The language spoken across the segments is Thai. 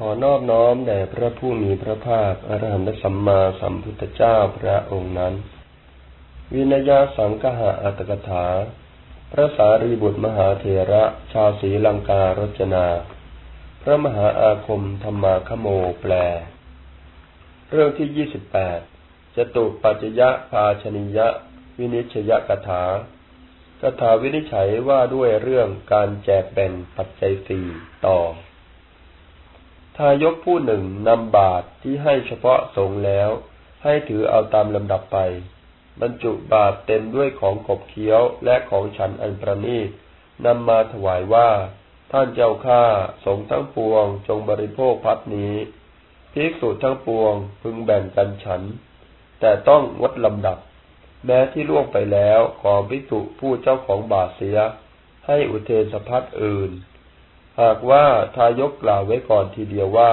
ขอนอบน้อมแด่พระผู้มีพระภาคอรหันตสัมมาสัมพุทธเจ้าพระองค์นั้น วินยาสังกหะอัตกถา พระสารีบุตรมหาเถระชาวศรีลังการจนา พระมหาอาคมธรรมาคโมแปล เรื่องที่ยี่สิบแปดจตุปัจจยะภาชนิยะ วินิชยกถากถาวินิจฉัยว่าด้วยเรื่องการแจกแบ่งปัจจัยสี่ต่อ ทายกผู้หนึ่งนำบาตรที่ให้เฉพาะสงแล้ว ให้ถือเอาตามลำดับไป บรรจุบาตรเต็มด้วยของขบเคี้ยวและของฉันอันประณีตนำมาถวายว่า ท่านเจ้าข้าสงทั้งปวงจงบริโภคพัดนี้ภิกษุทั้งปวงพึงแบ่งกันฉัน แต่ต้องวัดลำดับ แม้ที่ล่วงไปแล้วขอภิกษุผู้เจ้าของบาตรเสีย ให้อุเทศพัดอื่น หากว่าทายกกล่าวไว้ก่อนทีเดียวว่า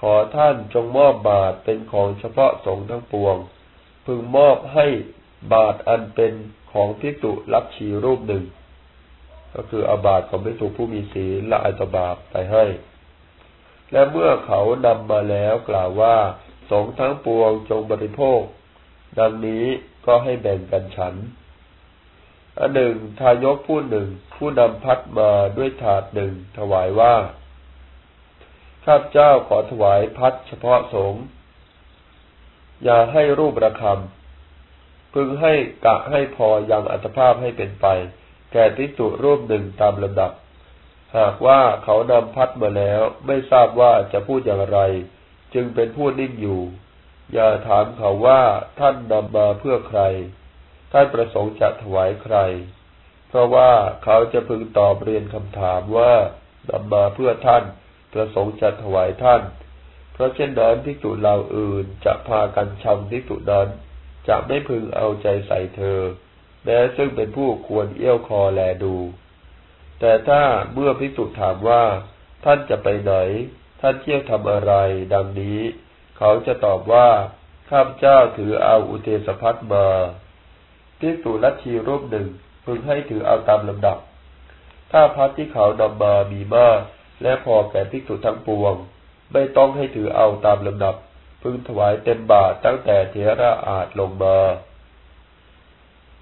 ขอท่านจงมอบบาทเป็นของเฉพาะสงฆ์ทั้งปวง พึงมอบให้บาทอันเป็นของพิจุรับชีรูปหนึ่ง ก็คืออาบาทของพิจุผู้มีศีลละอัตบาปไปให้ และเมื่อเขานำมาแล้วกล่าวว่า สงฆ์ทั้งปวงจงบริโภค ดังนี้ก็ให้แบ่งกันฉัน อันหนึ่งทายกผู้หนึ่ง ผู้นำพัดมาด้วยถาดหนึ่งถวายว่า ข้าพเจ้าขอถวายพัดเฉพาะสงฆ์อย่าให้รูประคำพึงให้กะให้พอยังอัตภาพให้เป็นไป แก่ทิจุรูปหนึ่งตามลำดับ หากว่าเขานำพัดมาแล้ว ไม่ทราบว่าจะพูดอย่างไร จึงเป็นผู้นิ่งอยู่ อย่าถามเขาว่าท่านนำมาเพื่อใคร ท่านประสงค์จะถวายใคร เพราะว่าเขาจะพึงตอบเรียนคำถามว่านำมาเพื่อท่าน ประสงค์จะถวายท่าน เพราะเช่นนั้นทิจุเหล่าอื่นจะพากันชำทิจุนั้นจะไม่พึงเอาใจใส่เธอ แม้ซึ่งเป็นผู้ควรเอี้ยวคอแลดู แต่ถ้าเมื่อพิจุถามว่า ท่านจะไปไหน ท่านเที่ยวทำอะไร ดังนี้ เขาจะตอบว่าข้าพเจ้าถือเอาอุเทสพัทมา ภิกษุลัทธิรูปหนึ่งพึงให้ถือเอาตามลำดับ ถ้าพัดที่เขานำมามีมาก และพอแก่ภิกษุทั้งปวง ไม่ต้องให้ถือเอาตามลำดับ พึงถวายเต็มบาทตั้งแต่เทระอาจลงมา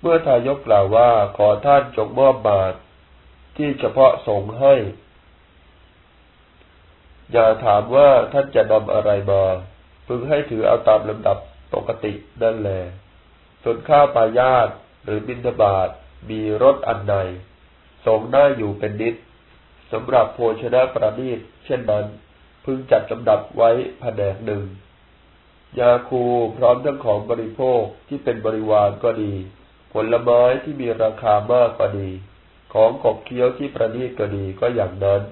เมื่อทายกกล่าวว่าขอท่านจงมอบบาท ที่เฉพาะสงให้ อย่าถามว่าท่านจะนำอะไรมาพึงให้ถือเอาตามลำดับปกตินั่นแหละ ส่วนข้าวปายาตหรือบินทบาทมีรสอันใดสงได้อยู่เป็นนิดสำหรับโภชนะประณีตเช่นนั้น พึงจัดลำดับไว้แผนกหนึ่ง ยาคูพร้อมทั้งของบริโภคที่เป็นบริวารก็ดี ผลไม้ที่มีราคามากก็ดี ของขบเคี้ยวที่ประณีตก็ดีก็อย่างนั้น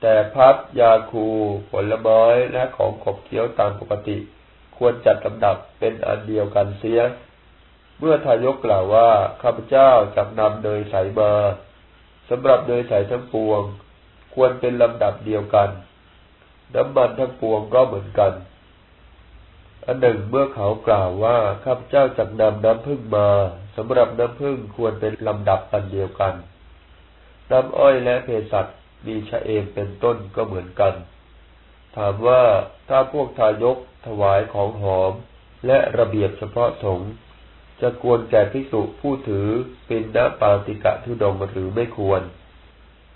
แต่พัดยาคูผลไม้และของขบเคี้ยวตามปกติ ควรจัดลำดับเป็นอันเดียวกันเสีย เมื่อทายกกล่าวว่าข้าพเจ้าจักนำเนยใสมาสำหรับเนยใสทั้งปวง ควรเป็นลำดับเดียวกัน น้ำมันทั้งปวงก็เหมือนกัน อันหนึ่งเมื่อเขากล่าวว่าข้าพเจ้าจักนำน้ำพึ่งมาสำหรับน้ำพึ่งควรเป็นลำดับอันเดียวกัน น้ำอ้อยและเภสัชมีชะเอมเป็นต้นก็เหมือนกัน ถามว่าถ้าพวกทายกถวายของหอมและระเบียบเฉพาะสงฆ์ จะควรแก่ภิกษุผู้ถือเป็นนปาติกะทุดงหรือไม่ควร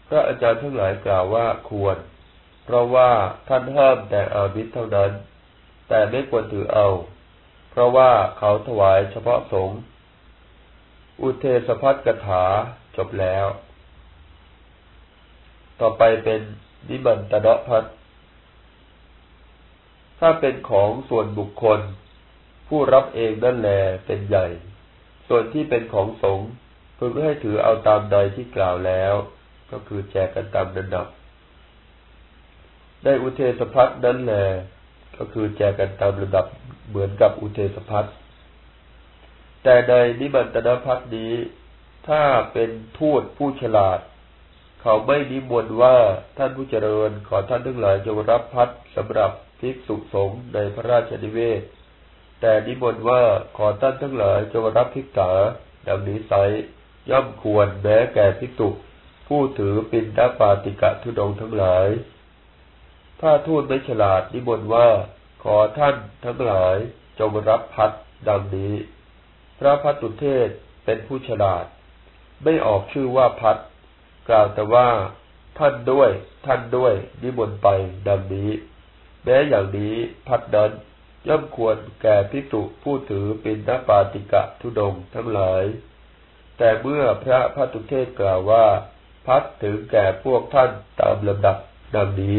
พระอาจารย์ทั้งหลายกล่าวว่าควร เพราะว่าท่านห้ามแต่อาบิสเท่านั้น แต่ไม่ควรถือเอา เพราะว่าเขาถวายเฉพาะสงฆ์อุเทสพัทกถาจบแล้ว ต่อไปเป็นนิมันตะพัทถ้าเป็นของส่วนบุคคล ผู้รับเองนั่นแหลเป็นใหญ่ ส่วนที่เป็นของสงฆ์พึงให้ถือเอาตามใดที่กล่าวแล้ว ก็คือแจกกันตามนันดับ ได้อุเทสพัทนั่นแหลก็คือแจกกันตามระดับเหมือนกับอุเทสพัทแต่ในนิมันตนพัทนี้ ถ้าเป็นทูตผู้ฉลาด เขาไม่นิมนต์ว่าท่านผู้เจริญขอท่านทั้งหลายจงรับพัดสำหรับภิกษุสงฆ์ในพระราชนิเวศ แต่นิมนต์ว่าขอท่านทั้งหลายจงรับภิกษาดังนี้ไซย่อมควรแม้แก่ภิกษุผู้ถือปินดาปาติกะทุดงทั้งหลาย ถ้าทูตไม่ฉลาดนิมนต์ว่าขอท่านทั้งหลายจงรับพัดดังนี้ พระพัตุเทศเป็นผู้ฉลาด ไม่ออกชื่อว่าพัดกล่าวแต่ว่า ท่านด้วย ท่านด้วยนิมนต์ไปดังนี้ แม้อย่างนี้พัดนั้น ย่อมควรแก่พิจุผู้ถือปินนปาติกะทุดงทั้งหลาย แต่เมื่อพระพัตุเทศกล่าวว่า พัดถึงแก่พวกท่านตามลำดับดังนี้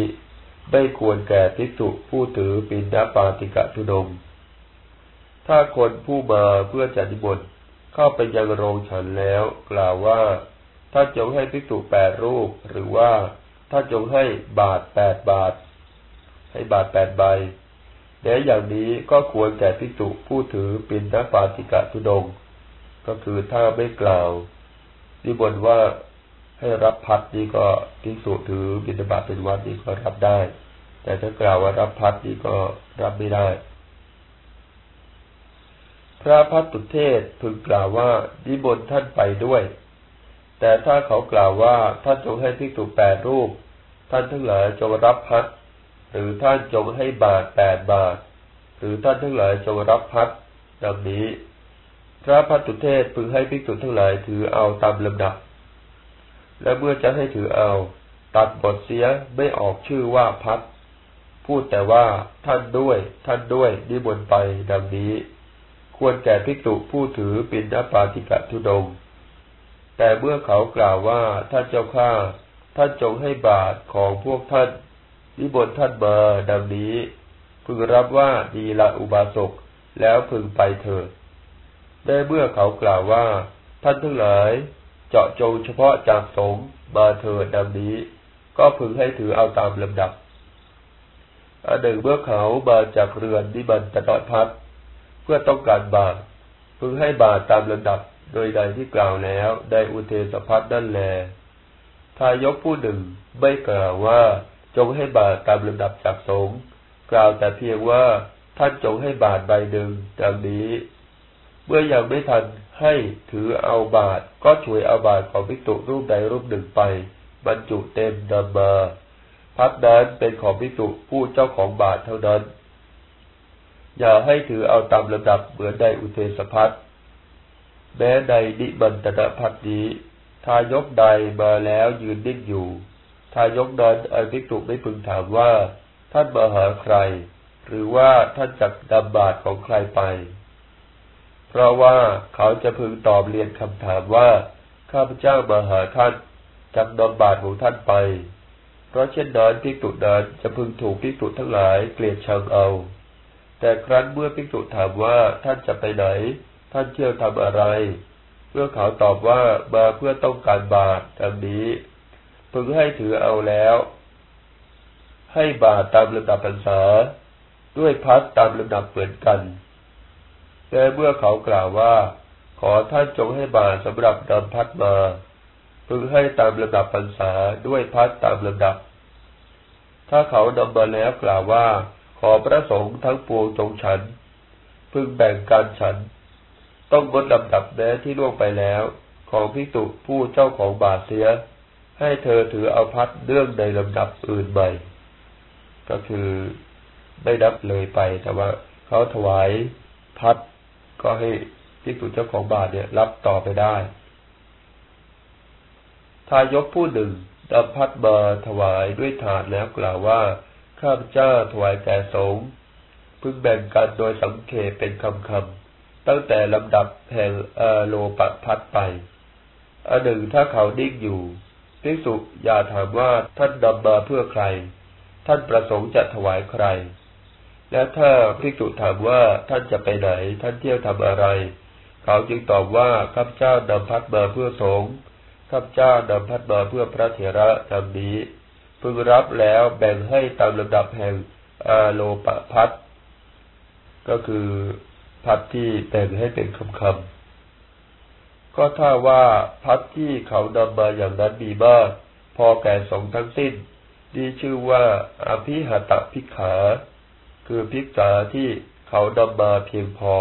ไม่ควรแก่พิจุผู้ถือปินนปาติกะทุดง ถ้าคนผู้มาเพื่อจัดนิมนต์เข้าไปยังโรงฉันแล้วกล่าวว่าถ้าจงให้พิจุแปดรูปหรือว่าถ้าจงให้บาทแปดบาท ให้บาทแปดใบ แต่อย่างนี้ก็ควรแก่พิจุผู้ถือปินนปาติกะทุดง ก็คือถ้าไม่กล่าวนิบนว่าให้รับพัดนี่ก็พิสุถือบิณฑบาตเป็นวัดนี่ก็รับได้ แต่ถ้ากล่าวว่ารับพัดนี่ก็รับไม่ได้ พระพัดตุเทศพึงกล่าวว่านิบนท่านไปด้วย แต่ถ้าเขากล่าวว่าท่านจงให้พิสุแปดรูป ท่านทั้งหลายจงรับพัด หรือท่านจงให้บาทแปดบาท หรือท่านทั้งหลายจงรับพัดดังนี้ พระพัตุเทศพึงให้ภิกษุทั้งหลายถือเอาตามลำดับ และเมื่อจะให้ถือเอา ตัดบทเสียไม่ออกชื่อว่าพัดพูดแต่ว่าท่านด้วย ท่านด้วยนิบนไปดังนี้ ควรแก่ภิกษุผู้ถือปินนปาติกะทุดง แต่เมื่อเขากล่าวว่าท่านเจ้าข้าท่านจงให้บาทของพวกท่าน นิบนท่านมาดังนี้ พึงรับว่าดีละอุบาสกแล้วพึงไปเถิดได้เมื่อเขากล่าวว่า ท่านทั้งหลาย เจาะจงเฉพาะจากสงมาเถิดดังนี้ ก็พึงให้ถือเอาตามลำดับอันหนึ่งเมื่อเขามาจากเรือนนิบันตะนอยพัดเพื่อต้องการบาทพึงให้บาทตามลำดับโดยใดที่กล่าวแล้วได้อุเทสพัดนั่นแลทายกผู้หนึ่งไม่กล่าวว่า จงให้บาตรตามลำดับจากสง์กล่าวแต่เพียงว่าท่านจงให้บาตรใบหนึ่งดังนี้ เมื่อยังไม่ทันให้ถือเอาบาตรก็ช่วยเอาบาตรของภิกษุรูปใดรูปหนึ่งไป บรรจุเต็มนำมาพัดนั้นเป็นของภิกษุผู้เจ้าของบาตรเท่านั้น อย่าให้ถือเอาตามลำดับเหมือนในอุเทสพัทแม้ในนิบันตนพัทนี้ทายกใดมาแล้วยืนนิ่งอยู่ ทายกนั้นอันภิกษุไม่พึงถามว่า ท่านมาหาใคร หรือว่าท่านจักดำบาตของใครไป เพราะว่าเขาจะพึงตอบเรียนคำถามว่า ข้าพเจ้ามาหาท่านจักดำบาตของท่านไป เพราะเช่นนั้นภิกษุนั้นจะพึงถูกภิกษุทั้งหลายเกลียดชังเอา แต่ครั้นเมื่อภิกษุถามว่าท่านจะไปไหน ท่านเที่ยวทำอะไรเมื่อเขาตอบว่ามาเพื่อต้องการบาตรดังนี้ พึงให้ถือเอาแล้ว ให้บาตรตามลำดับพรรษา ด้วยพัดตามลำดับเหมือนกันแต่เมื่อเขากล่าวว่า ขอท่านจงให้บาตรสำหรับนำพัดมาพึงให้ตามลำดับพรรษาด้วยพัดตามลำดับ ถ้าเขานำมาแล้วกล่าวว่า ขอพระสงฆ์ทั้งปวงจงฉัน พึงแบ่งการฉัน ต้องงดลำดับแม้ที่ล่วงไปแล้ว ของพิสุผู้เจ้าของบาทเสีย ให้เธอถือเอาพัดเรื่องในลำดับอื่นใหม่ก็คือไม่ดับเลยไป แต่ว่าเขาถวายพัดก็ให้ที่สุเจ้าของบาทเนี่ย รับต่อไปได้ ทายกผู้หนึ่งนำพัดมาถวายด้วยถาดแล้วกล่าวว่าข้าพเจ้าถวายแก่สงฆ์พึงแบ่งกันโดยสังเขปเป็นคำคำตั้งแต่ลำดับแห่งโลปพัดไปอันหนึ่งถ้าเขาดิ้งอยู่ ภิกษุอย่าถามว่าท่านนำมาเพื่อใคร ท่านประสงค์จะถวายใคร และถ้าภิกษุถามว่าท่านจะไปไหน ท่านเที่ยวทำอะไร เขาจึงตอบว่าข้าพเจ้านำพัดมาเพื่อสงฆ์ข้าพเจ้านำพัดมาเพื่อพระเถระดังนี้พึงรับแล้วแบ่งให้ตามลำดับแห่งอาโลปพัดก็คือพัดที่แต่งให้เป็นคำคำ ก็ถ้าว่าพัดที่เขานำมาอย่างนั้นมีมาก พอแก่สงทั้งสิ้นดีชื่อว่าอภิหัตพิกขา คือพิกษาที่เขานำมาเพียงพอ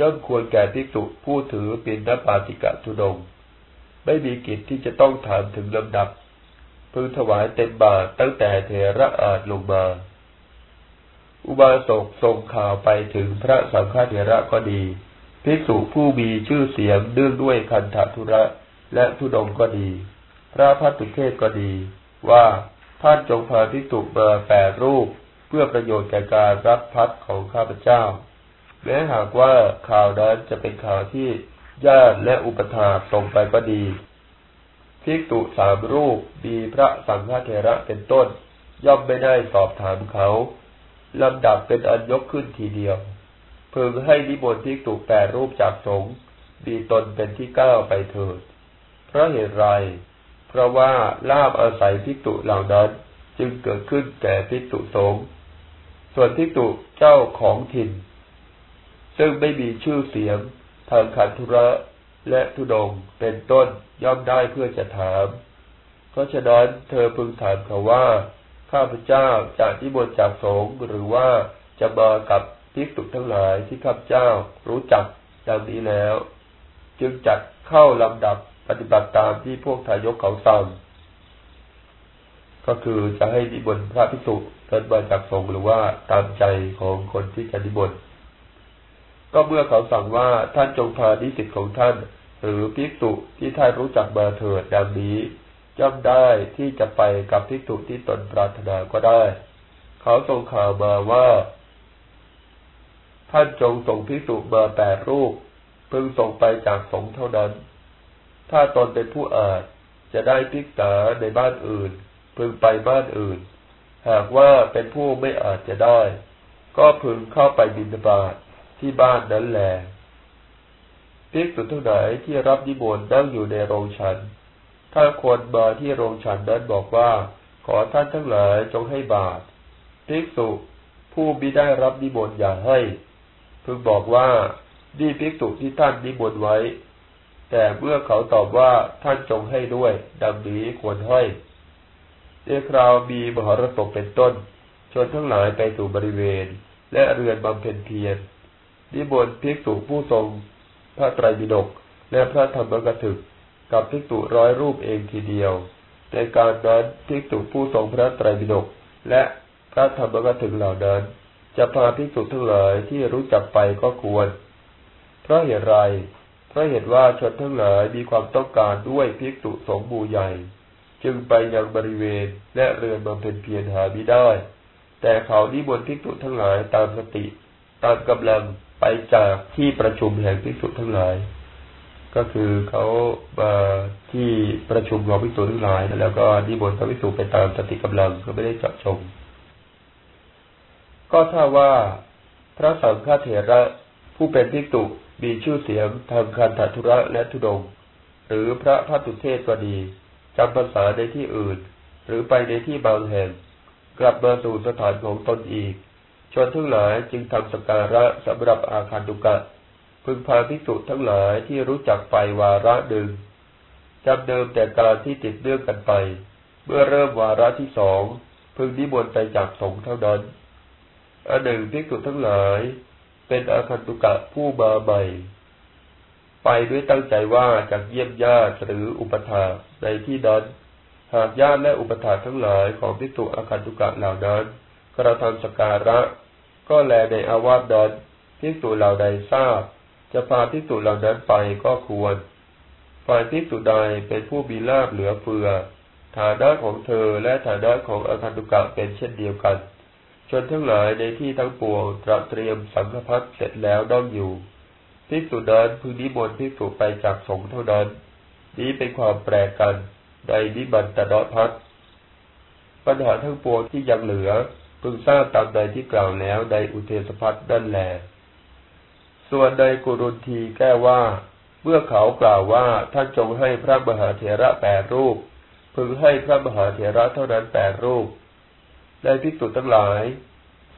ย่อมควรแก่ภิกษุผู้ถือปินนปาติกะทุดง ไม่มีกิจที่จะต้องถามถึงลำดับ พึงถวายเต็มบาทตั้งแต่เทระอาจลงมา อุบาสกส่งข่าวไปถึงพระสังฆเถระก็ดี ภิกษุผู้มีชื่อเสียงเนื่องด้วยคันธทุระและทุดงก็ดี พระพัตุเทศก็ดี ว่าท่านจงพาภิกษุมาแปดรูป เพื่อประโยชน์แก่การรับพัดของข้าพเจ้า แม้หากว่าข่าวนั้นจะเป็นข่าวที่ญาติและอุปถาส่งไปก็ดีภิกษุสามรูปมีพระสังฆเถระเป็นต้น ย่อมไม่ได้สอบถามเขาลำดับเป็นอันยกขึ้นทีเดียว พึงให้นิมนต์ภิกษุแปดรูปจากสงฆ์มีตนเป็นที่เก้าไปเถิด เพราะเหตุไร เพราะว่าลาบอาศัยภิกษุเหล่านั้นจึงเกิดขึ้นแก่ภิกษุสงฆ์ส่วนภิกษุเจ้าของถิ่น ซึ่งไม่มีชื่อเสียงทางขันธุระและทุดงเป็นต้นย่อมได้เพื่อจะถาม เพราะฉะนั้นเธอพึงถามเขาว่า ข้าพเจ้าจะนิมนต์จากสงฆ์หรือว่าจะมากับ กษุทั้งหลายที่ข้าพเจ้ารู้จักดังนี้แล้ว จึงจัดเข้าลำดับปฏิบัติตามที่พวกทายกเขาสั่งก็คือจะให้นิมนพระภิกษุเดินมาจากสงหรือว่าตามใจของคนที่จะนิมนก็เมื่อเขาสั่งว่าท่านจงพานิสิตของท่าน หรือภิกษุที่ท่านรู้จักมาเถิดดังนี้ย่อมได้ที่จะไปกับภิกษุที่ตนปรารถนาก็ได้ เขาส่งข่าวมาว่า ท่านจงส่งพิสุมาแปดรูปพึงส่งไปจากสงเท่านั้น ถ้าตนเป็นผู้อาจจะได้พิกษาในบ้านอื่นพึงไปบ้านอื่น หากว่าเป็นผู้ไม่อาจจะได้ ก็พึงเข้าไปบินบาตที่บ้านนั้นแหลภิกษุทั้งหลายที่รับนิมนต์นั่งอยู่ในโรงฉัน ถ้าคนมาที่โรงฉันนั้นบอกว่า ขอท่านทั้งหลายจงให้บาตรภิกษุผู้มิได้รับนิมนต์อย่าให้ พึงบอกว่านี่ภิกษุที่ท่านนิมนต์ไว้ แต่เมื่อเขาตอบว่าท่านจงให้ด้วย ดังนี้ควรให้ในคราวมีมหรสพเป็นต้น ชนทั้งหลายไปสู่บริเวณ และเรือนบำเพ็ญเพียรนิมนต์ภิกษุผู้ทรงพระไตรปิฎกและพระธรรมกถึก กับภิกษุร้อยรูปเองทีเดียว ในการนั้นภิกษุผู้ทรงพระไตรปิฎกและพระธรรมกถึกเหล่านั้น จะพาภิกษุทั้งหลายที่รู้จักไปก็ควร เพราะเหตุไรเพราะเหตุว่าชนทั้งหลายมีความต้องการด้วยภิกษุสงฆ์บูใหญ่ จึงไปยังบริเวณและเรือนบำเพ็ญเพียรหามิได้ แต่เขานิมนต์ภิกษุทั้งหลายตามสติ ตามกำลังไปจากที่ประชุมแห่งภิกษุทั้งหลาย ก็คือเขามาที่ประชุมของภิกษุทั้งหลาย แล้วก็นิมนต์พระภิกษุไปตามสติกำลังก็ไม่ได้เจาะจง ก็ถ้าว่าพระสังฆเถระผู้เป็นภิกษุมีชื่อเสียงทางคันธทุระและทุดง หรือพระพัตุเทศก็ดีจำพรรษาในที่อื่น หรือไปในที่บางแห่ง กลับมาสู่สถานของตนอีก ชนทั้งหลายจึงทำสการะสำหรับอาคารดุกะ พึงพาภิกษุทั้งหลายที่รู้จักไปวาระหนึ่งจำเดิมแต่การที่ติดเนื่องกันไป เมื่อเริ่มวาระที่สองพึงนิมนต์ไปจากสงฆ์เท่านั้น อันหนึ่งภิกษุทั้งหลาย เป็นอาคันตุกะผู้มาใหม่ ไปด้วยตั้งใจว่าจากเยี่ยมญาติหรืออุปถาในที่นั้นหากญาติและอุปถาทั้งหลายของภิกษุอาคันตุกะเหล่านั้นกระทำสการะ ก็แลในอาวาสนั้นภิกษุเหล่าใดทราบ จะพาภิกษุเหล่านั้นไปก็ควรฝ่ายภิกษุใดเป็นผู้มีลาบเหลือเฟือฐานะของเธอและฐานะของอาคันตุกะเป็นเช่นเดียวกัน ชนทั้งหลายในที่ทั้งปวงตระเตรียมสังฆพัดเสร็จแล้วด้อมอยู่ภิกษุนั้นพึงนิมนต์ภิกษุไปจากสงฆ์เท่านั้น นี้เป็นความแปลกกันในนิบันตดพัดปัญหาทั้งปวงที่ยังเหลือพึงทราบตามใดที่กล่าวแล้วในอุเทศพัดนั่นแหลส่วนในกุรุนทีแก้ว่า เมื่อเขากล่าวว่าท่านจงให้พระมหาเถระแปดรูป พึงให้พระมหาเถระเท่านั้นแปดรูป ได้ภิกษุทั้งหลาย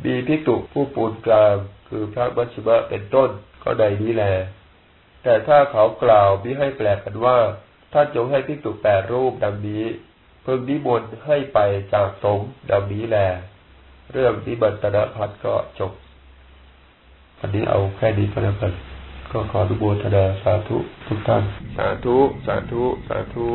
มีภิกษุผู้ปูนกลางคือพระบัชมะเป็นต้นก็ใดนี้แล แต่ถ้าเขากล่าวมิให้แปลกันว่าท่านจงให้ภิกษุแปดรูปดังนี้ เพิ่งนิมนต์ให้ไปจากสงฆ์ดังนี้แล เรื่องนิบัตนพัฒก็จบอันนี้เอาแค่นี้ก็แล้วกันก็ขอทุโบทนาสาธุทุกท่าน สาธุ สาธุ สาธุ